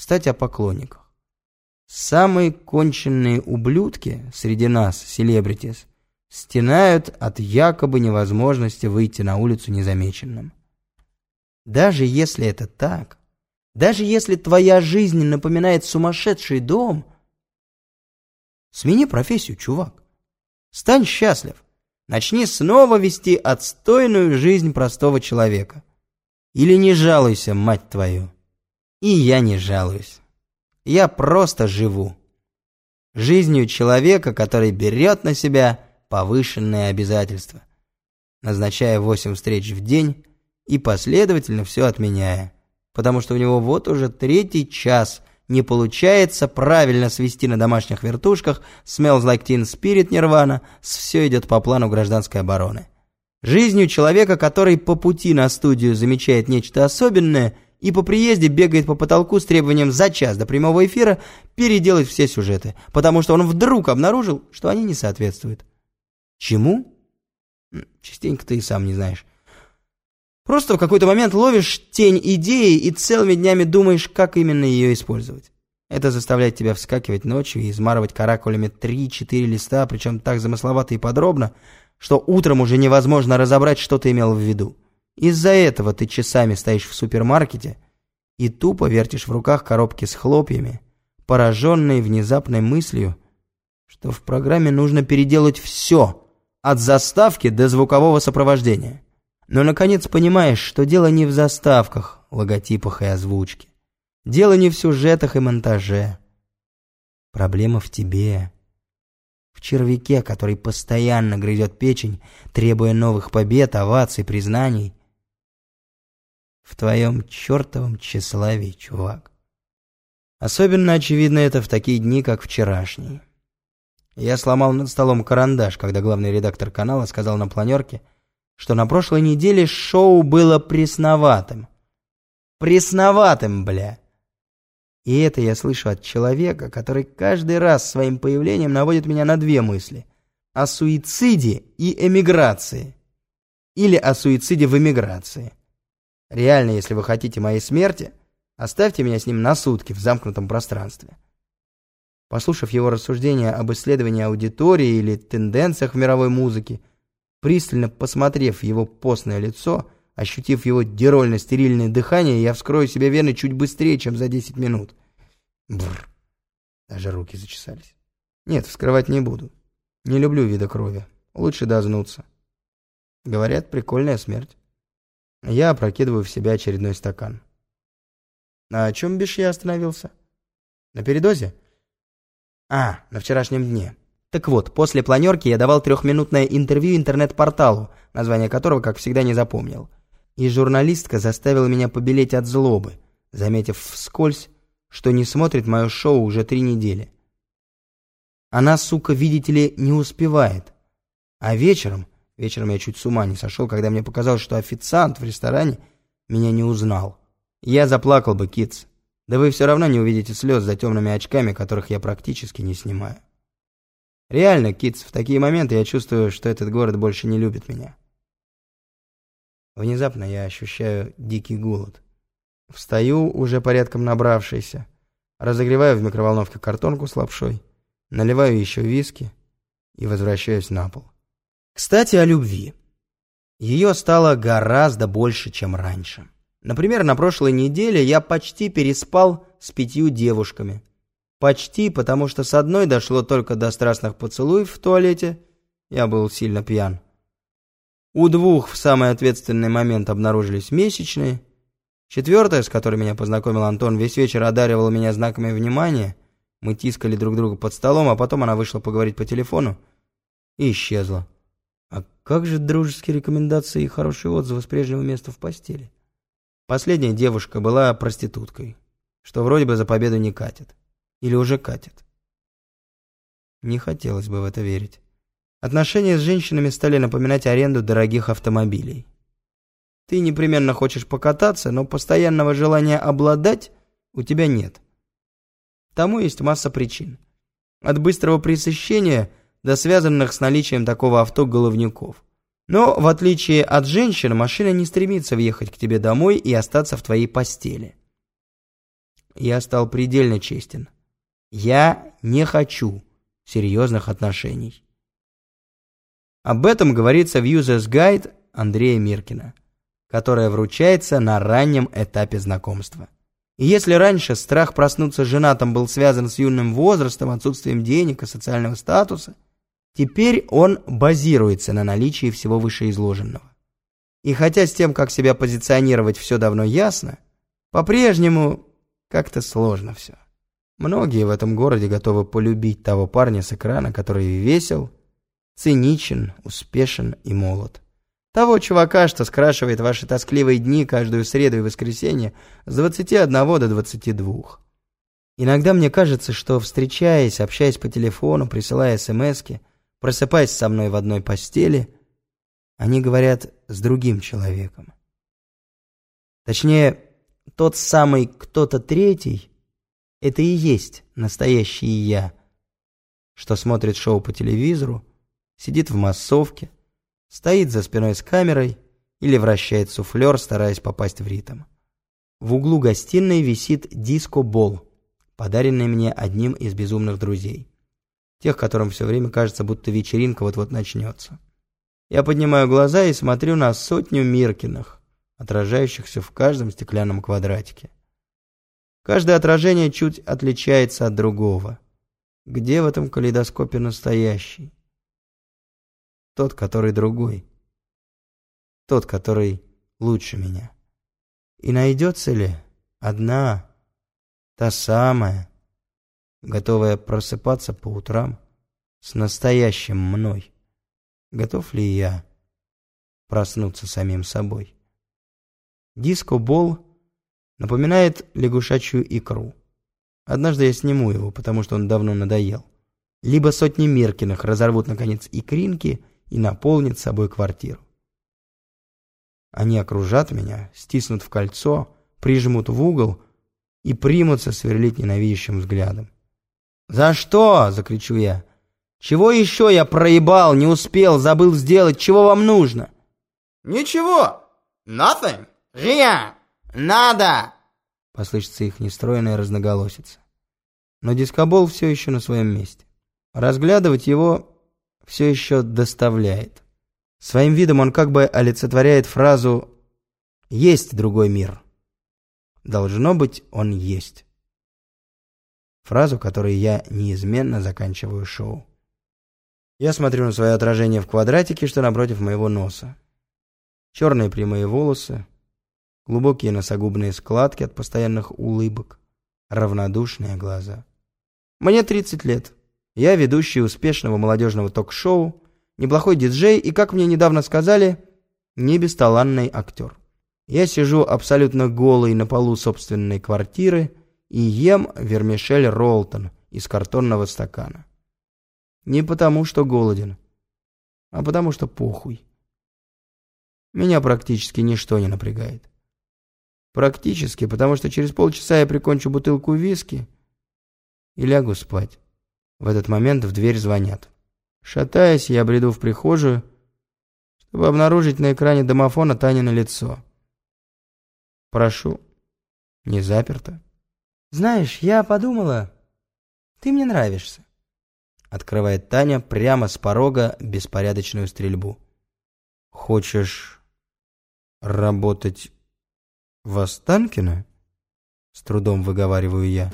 Кстати, о поклонниках. Самые конченные ублюдки среди нас, селебритис, стенают от якобы невозможности выйти на улицу незамеченным. Даже если это так, даже если твоя жизнь напоминает сумасшедший дом, смени профессию, чувак. Стань счастлив. Начни снова вести отстойную жизнь простого человека. Или не жалуйся, мать твою. И я не жалуюсь. Я просто живу. Жизнью человека, который берет на себя повышенные обязательства, назначая восемь встреч в день и последовательно все отменяя, потому что у него вот уже третий час не получается правильно свести на домашних вертушках Smells Like Teen Spirit Nirvana с «Все идет по плану гражданской обороны». Жизнью человека, который по пути на студию замечает нечто особенное и по приезде бегает по потолку с требованием за час до прямого эфира переделать все сюжеты, потому что он вдруг обнаружил, что они не соответствуют. Чему? Частенько ты и сам не знаешь. Просто в какой-то момент ловишь тень идеи и целыми днями думаешь, как именно ее использовать. Это заставляет тебя вскакивать ночью и измарывать каракулями 3-4 листа, причем так замысловато и подробно, что утром уже невозможно разобрать, что ты имел в виду. Из-за этого ты часами стоишь в супермаркете и тупо вертишь в руках коробки с хлопьями, пораженные внезапной мыслью, что в программе нужно переделать все, от заставки до звукового сопровождения. Но, наконец, понимаешь, что дело не в заставках, логотипах и озвучке. Дело не в сюжетах и монтаже. Проблема в тебе. В червяке, который постоянно грызет печень, требуя новых побед, оваций, признаний. В твоем чертовом тщеславии, чувак. Особенно очевидно это в такие дни, как вчерашний. Я сломал над столом карандаш, когда главный редактор канала сказал на планерке, что на прошлой неделе шоу было пресноватым. Пресноватым, бля. И это я слышу от человека, который каждый раз своим появлением наводит меня на две мысли. О суициде и эмиграции. Или о суициде в эмиграции. Реально, если вы хотите моей смерти, оставьте меня с ним на сутки в замкнутом пространстве. Послушав его рассуждения об исследовании аудитории или тенденциях в мировой музыке, пристально посмотрев его постное лицо, ощутив его дирольно-стерильное дыхание, я вскрою себе вены чуть быстрее, чем за 10 минут. Бррр. Даже руки зачесались. Нет, вскрывать не буду. Не люблю вида крови. Лучше дознуться. Говорят, прикольная смерть. Я опрокидываю в себя очередной стакан. На чем бишь я остановился? На передозе? А, на вчерашнем дне. Так вот, после планерки я давал трехминутное интервью интернет-порталу, название которого, как всегда, не запомнил. И журналистка заставила меня побелеть от злобы, заметив вскользь, что не смотрит мое шоу уже три недели. Она, сука, видите ли, не успевает. А вечером, вечером я чуть с ума не сошел, когда мне показалось, что официант в ресторане меня не узнал. Я заплакал бы, Китс. Да вы все равно не увидите слез за темными очками, которых я практически не снимаю. Реально, Китс, в такие моменты я чувствую, что этот город больше не любит меня. Внезапно я ощущаю дикий голод. Встаю, уже порядком набравшийся, разогреваю в микроволновке картонку с лапшой, наливаю еще виски и возвращаюсь на пол. Кстати, о любви. Ее стало гораздо больше, чем раньше. Например, на прошлой неделе я почти переспал с пятью девушками. Почти, потому что с одной дошло только до страстных поцелуев в туалете. Я был сильно пьян. У двух в самый ответственный момент обнаружились месячные. Четвертая, с которой меня познакомил Антон, весь вечер одаривала меня знаками внимания. Мы тискали друг друга под столом, а потом она вышла поговорить по телефону и исчезла. А как же дружеские рекомендации и хорошие отзывы с прежнего места в постели? Последняя девушка была проституткой, что вроде бы за победу не катит. Или уже катит. Не хотелось бы в это верить. Отношения с женщинами стали напоминать аренду дорогих автомобилей. Ты непременно хочешь покататься, но постоянного желания обладать у тебя нет. Тому есть масса причин. От быстрого пресыщения до связанных с наличием такого авто головников – но, в отличие от женщин, машина не стремится въехать к тебе домой и остаться в твоей постели. я стал предельно честен. Я не хочу серьезных отношений. Об этом говорится в Users Guide Андрея Миркина, которая вручается на раннем этапе знакомства. И если раньше страх проснуться женатым был связан с юным возрастом, отсутствием денег и социального статуса, теперь он базируется на наличии всего вышеизложенного. И хотя с тем, как себя позиционировать, все давно ясно, по-прежнему как-то сложно все. Многие в этом городе готовы полюбить того парня с экрана, который весел, циничен, успешен и молод. Того чувака, что скрашивает ваши тоскливые дни каждую среду и воскресенье с 21 до 22. Иногда мне кажется, что, встречаясь, общаясь по телефону, присылая смски, просыпаясь со мной в одной постели, они говорят с другим человеком. Точнее, тот самый кто-то третий — это и есть настоящий я, что смотрит шоу по телевизору, сидит в массовке, стоит за спиной с камерой или вращает суфлер, стараясь попасть в ритм. В углу гостиной висит диско-бол, подаренный мне одним из безумных друзей. Тех, которым все время кажется, будто вечеринка вот-вот начнется. Я поднимаю глаза и смотрю на сотню Миркиных, отражающихся в каждом стеклянном квадратике. Каждое отражение чуть отличается от другого. Где в этом калейдоскопе настоящий? Тот, который другой. Тот, который лучше меня. И найдется ли одна, та самая, готовая просыпаться по утрам с настоящим мной? Готов ли я проснуться самим собой? Диско-бол напоминает лягушачью икру. Однажды я сниму его, потому что он давно надоел. Либо сотни Миркиных разорвут, наконец, икринки и наполнят собой квартиру. Они окружат меня, стиснут в кольцо, прижмут в угол и примутся сверлить ненавидящим взглядом. «За что?» — закричу я. Чего еще я проебал, не успел, забыл сделать? Чего вам нужно? Ничего. Nothing. Rien. Надо. Послышится их нестроенная разноголосица. Но дискобол все еще на своем месте. Разглядывать его все еще доставляет. Своим видом он как бы олицетворяет фразу «Есть другой мир». Должно быть, он есть. Фразу, которой я неизменно заканчиваю шоу. Я смотрю на свое отражение в квадратике, что напротив моего носа. Черные прямые волосы, глубокие носогубные складки от постоянных улыбок, равнодушные глаза. Мне 30 лет. Я ведущий успешного молодежного ток-шоу, неплохой диджей и, как мне недавно сказали, не бесталанный актер. Я сижу абсолютно голый на полу собственной квартиры и ем вермишель Ролтон из картонного стакана. Не потому, что голоден, а потому, что похуй. Меня практически ничто не напрягает. Практически, потому что через полчаса я прикончу бутылку виски и лягу спать. В этот момент в дверь звонят. Шатаясь, я бреду в прихожую, чтобы обнаружить на экране домофона Танино лицо. Прошу. Не заперто. Знаешь, я подумала, ты мне нравишься. Открывает Таня прямо с порога беспорядочную стрельбу. «Хочешь работать в Останкино?» С трудом выговариваю я.